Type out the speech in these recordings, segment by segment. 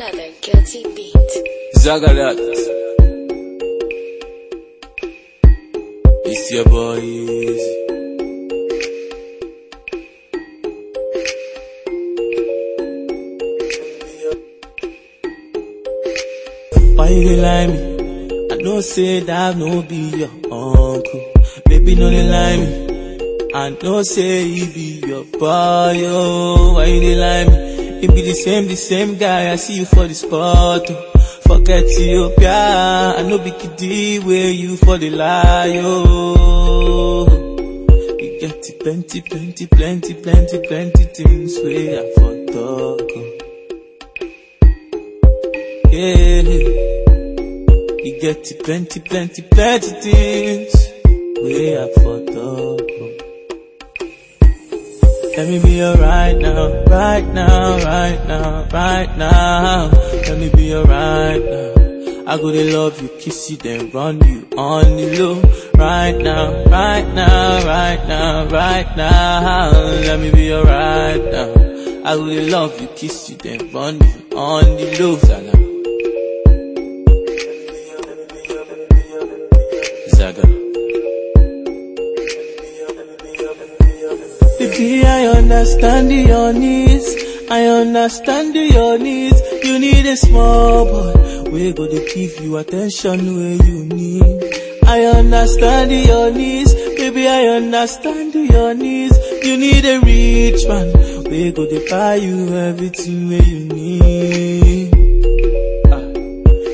Another guilty beat. Zagalat. It's your boy Easy. Why you lie me? I know say that no be your uncle. Baby no dey lie me. I know say he be your boy. Oh, why you lie me? He be the same, the same guy. I see you for the spot. Forget Ethiopia. I know be kiddie where you for the lie. Oh, you get plenty, plenty, plenty, plenty, plenty things where I for talk. Yeah. You get plenty, plenty, plenty things where I for talk. Let me be your right now, right now, right now, right now. Let me be your right now. I go to love you, kiss you, then run you on the low. Right now, right now, right now, right now. Let me be your right now. I go to love you, kiss you, then run you on the low. Zaga. Zaga. Understand your needs. I understand your needs. You need a small boy. We go to give you attention where you need. I understand your needs. Baby, I understand your needs. You need a rich man. We go to buy you everything where you need. Ah,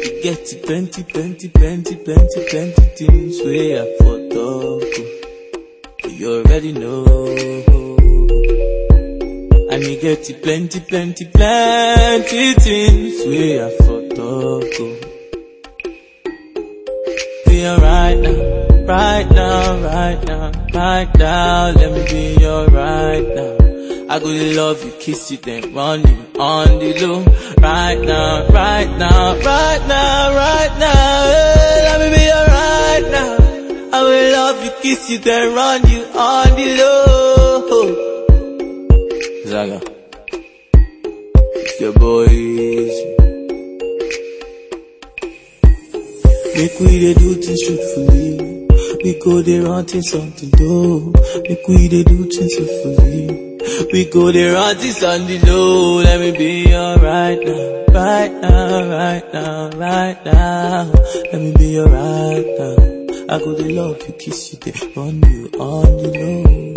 you get plenty, plenty, plenty, plenty, plenty things where I for talk. You already know. And you get it plenty, plenty, plenty things we are for oh. Be alright now, right now, right now, right now. Let me be your right now. I go love you, kiss you, then run you on the low. Right now, right now, right now, right now. Hey, let me be your right now. I will love you, kiss you, then run you on the low. Zaga. Your boy Easy. Make we dey do things truthfully. We go dey run things something though. Make we dey do things truthfully. We go dey run things on the low. Let me be your right now, right now, right now, right now. Let me be your right now. I go dey love you, kiss you, dey run you on the low.